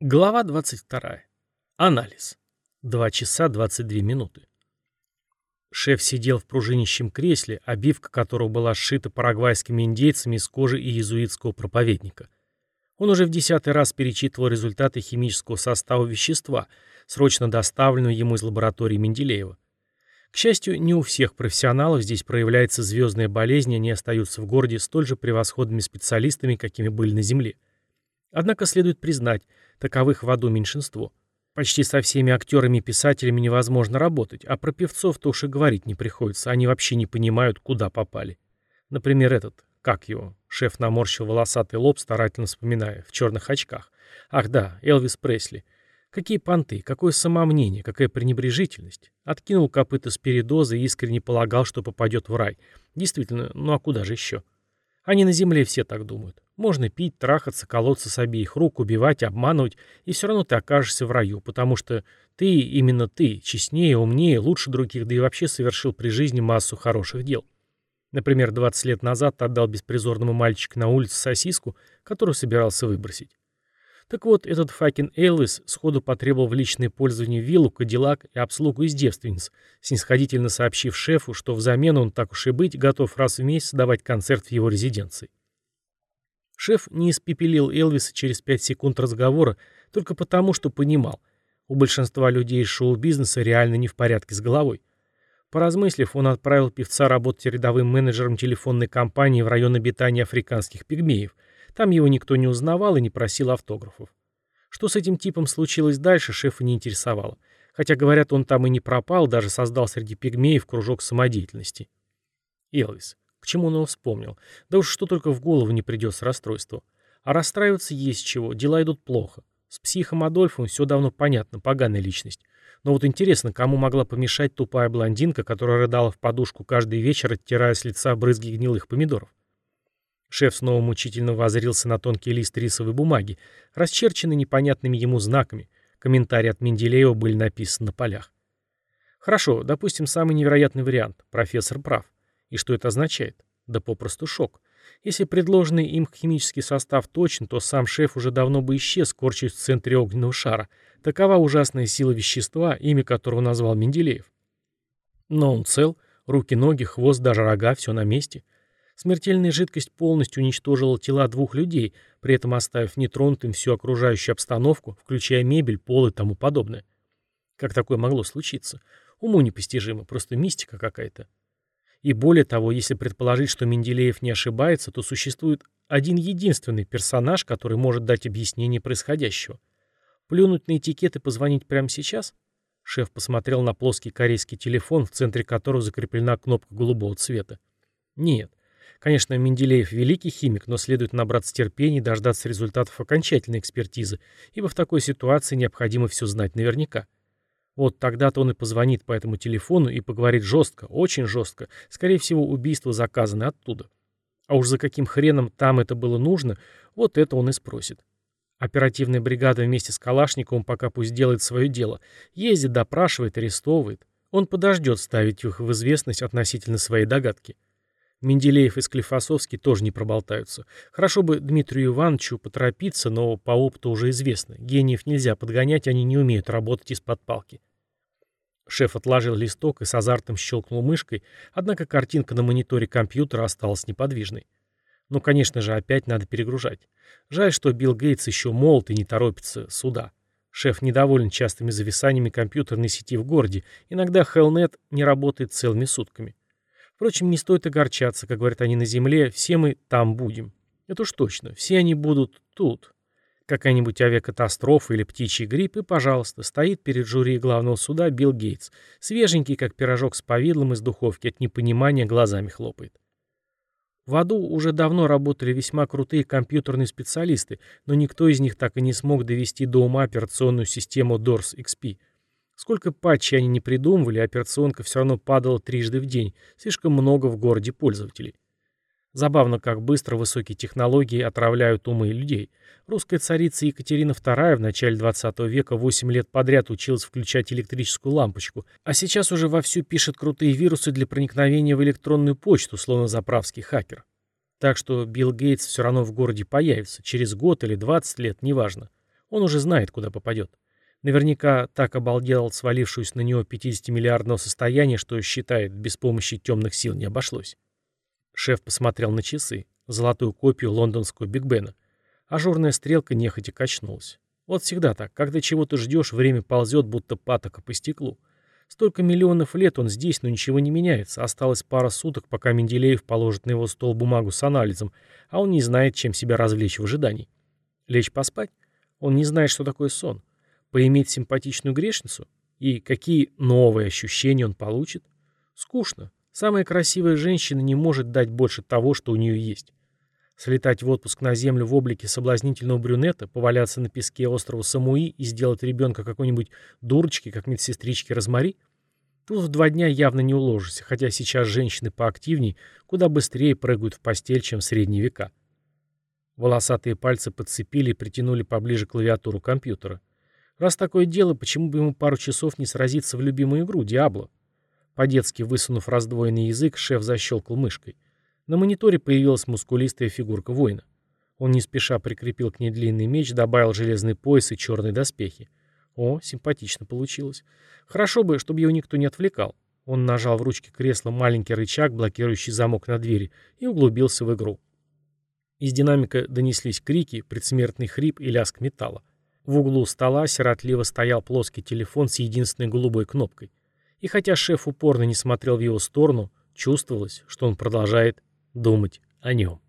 Глава 22. Анализ. 2 часа 22 минуты. Шеф сидел в пружинищем кресле, обивка которого была сшита парагвайскими индейцами из кожи иезуитского проповедника. Он уже в десятый раз перечитывал результаты химического состава вещества, срочно доставленного ему из лаборатории Менделеева. К счастью, не у всех профессионалов здесь проявляется звездная болезнь, и они остаются в городе столь же превосходными специалистами, какими были на Земле. Однако следует признать, таковых в аду меньшинство. Почти со всеми актерами и писателями невозможно работать, а про певцов-то уж и говорить не приходится, они вообще не понимают, куда попали. Например, этот, как его, шеф наморщил волосатый лоб, старательно вспоминая, в черных очках. Ах да, Элвис Пресли. Какие понты, какое самомнение, какая пренебрежительность. Откинул копыта с передоза и искренне полагал, что попадет в рай. Действительно, ну а куда же еще? Они на земле все так думают. Можно пить, трахаться, колоться с обеих рук, убивать, обманывать, и все равно ты окажешься в раю, потому что ты, именно ты, честнее, умнее, лучше других, да и вообще совершил при жизни массу хороших дел. Например, 20 лет назад ты отдал беспризорному мальчику на улице сосиску, которую собирался выбросить. Так вот, этот факин Элвис сходу потребовал в личное пользование виллу, кадиллак и обслугу из девственниц, снисходительно сообщив шефу, что взамен он, так уж и быть, готов раз в месяц давать концерт в его резиденции. Шеф не испепелил Элвиса через пять секунд разговора только потому, что понимал, у большинства людей из шоу-бизнеса реально не в порядке с головой. Поразмыслив, он отправил певца работать рядовым менеджером телефонной компании в район обитания африканских пигмеев. Там его никто не узнавал и не просил автографов. Что с этим типом случилось дальше, шефа не интересовало. Хотя, говорят, он там и не пропал, даже создал среди пигмеев кружок самодеятельности. Элвис. К чему он его вспомнил? Да уж что только в голову не придет с расстройством. А расстраиваться есть чего, дела идут плохо. С психом Адольфом все давно понятно, поганая личность. Но вот интересно, кому могла помешать тупая блондинка, которая рыдала в подушку каждый вечер, оттирая с лица брызги гнилых помидоров? Шеф снова мучительно возрился на тонкий лист рисовой бумаги, расчерченный непонятными ему знаками. Комментарии от Менделеева были написаны на полях. Хорошо, допустим, самый невероятный вариант. Профессор прав. И что это означает? Да попросту шок. Если предложенный им химический состав точен, то сам шеф уже давно бы исчез, корчась в центре огненного шара. Такова ужасная сила вещества, имя которого назвал Менделеев. Но он цел, руки, ноги, хвост, даже рога, все на месте. Смертельная жидкость полностью уничтожила тела двух людей, при этом оставив нетронутым всю окружающую обстановку, включая мебель, пол и тому подобное. Как такое могло случиться? Уму непостижимо, просто мистика какая-то. И более того, если предположить, что Менделеев не ошибается, то существует один единственный персонаж, который может дать объяснение происходящего. Плюнуть на этикет и позвонить прямо сейчас? Шеф посмотрел на плоский корейский телефон, в центре которого закреплена кнопка голубого цвета. Нет. Конечно, Менделеев великий химик, но следует набраться терпения и дождаться результатов окончательной экспертизы, ибо в такой ситуации необходимо все знать наверняка. Вот тогда-то он и позвонит по этому телефону и поговорит жестко, очень жестко. Скорее всего, убийство заказано оттуда. А уж за каким хреном там это было нужно, вот это он и спросит. Оперативная бригада вместе с Калашниковым пока пусть делает свое дело. Ездит, допрашивает, арестовывает. Он подождет ставить их в известность относительно своей догадки. Менделеев и Склифосовский тоже не проболтаются. Хорошо бы Дмитрию Ивановичу поторопиться, но по опыту уже известно. Гениев нельзя подгонять, они не умеют работать из-под палки. Шеф отложил листок и с азартом щелкнул мышкой, однако картинка на мониторе компьютера осталась неподвижной. Ну, конечно же, опять надо перегружать. Жаль, что Билл Гейтс еще молод и не торопится сюда. Шеф недоволен частыми зависаниями компьютерной сети в городе. Иногда Hellnet не работает целыми сутками. Впрочем, не стоит огорчаться, как говорят они на земле, все мы там будем. Это уж точно, все они будут тут. Какая-нибудь авиакатастрофа или птичий грипп, и, пожалуйста, стоит перед жюри главного суда Билл Гейтс, свеженький, как пирожок с повидлом из духовки, от непонимания глазами хлопает. В аду уже давно работали весьма крутые компьютерные специалисты, но никто из них так и не смог довести до ума операционную систему DORS XP — Сколько патчей они не придумывали, операционка все равно падала трижды в день. Слишком много в городе пользователей. Забавно, как быстро высокие технологии отравляют умы людей. Русская царица Екатерина II в начале 20 века 8 лет подряд училась включать электрическую лампочку, а сейчас уже вовсю пишет крутые вирусы для проникновения в электронную почту, словно заправский хакер. Так что Билл Гейтс все равно в городе появится, через год или 20 лет, неважно. Он уже знает, куда попадет. Наверняка так обалдел свалившуюся на него 50-миллиардного состояния, что считает, без помощи темных сил не обошлось. Шеф посмотрел на часы, золотую копию лондонского Биг Бена. Ажурная стрелка нехотя качнулась. Вот всегда так. Когда чего-то ждешь, время ползет, будто патока по стеклу. Столько миллионов лет он здесь, но ничего не меняется. Осталось пара суток, пока Менделеев положит на его стол бумагу с анализом, а он не знает, чем себя развлечь в ожидании. Лечь поспать? Он не знает, что такое сон. Поиметь симпатичную грешницу? И какие новые ощущения он получит? Скучно. Самая красивая женщина не может дать больше того, что у нее есть. Слетать в отпуск на землю в облике соблазнительного брюнета, поваляться на песке острова Самуи и сделать ребенка какой-нибудь дурочки, как медсестрички Розмари? Тут в два дня явно не уложишься, хотя сейчас женщины поактивней куда быстрее прыгают в постель, чем в средние века. Волосатые пальцы подцепили и притянули поближе клавиатуру компьютера. Раз такое дело, почему бы ему пару часов не сразиться в любимую игру, Диабло? По-детски высунув раздвоенный язык, шеф защелкал мышкой. На мониторе появилась мускулистая фигурка воина. Он не спеша прикрепил к ней длинный меч, добавил железный пояс и черные доспехи. О, симпатично получилось. Хорошо бы, чтобы его никто не отвлекал. Он нажал в ручке кресла маленький рычаг, блокирующий замок на двери, и углубился в игру. Из динамика донеслись крики, предсмертный хрип и лязг металла. В углу стола сиротливо стоял плоский телефон с единственной голубой кнопкой. И хотя шеф упорно не смотрел в его сторону, чувствовалось, что он продолжает думать о нем.